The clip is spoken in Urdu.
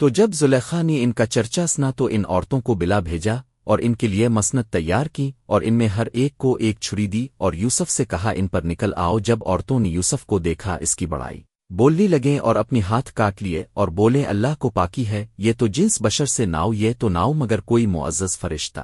تو جب زلیخا نے ان کا چرچا سنا تو ان عورتوں کو بلا بھیجا اور ان کے لیے مسنت تیار کی اور ان میں ہر ایک کو ایک چھری دی اور یوسف سے کہا، ان پر نکل آؤ۔ جب عورتوں نے یوسف کو دیکھا، اس کی بڑائی بولنے لگیں اور اپنی ہاتھ کاٹ لیے اور بولیں، اللہ کو پاکی ہے، یہ تو جنس بشر سے ناؤ، یہ تو ناؤ مگر کوئی معزز فرشتہ۔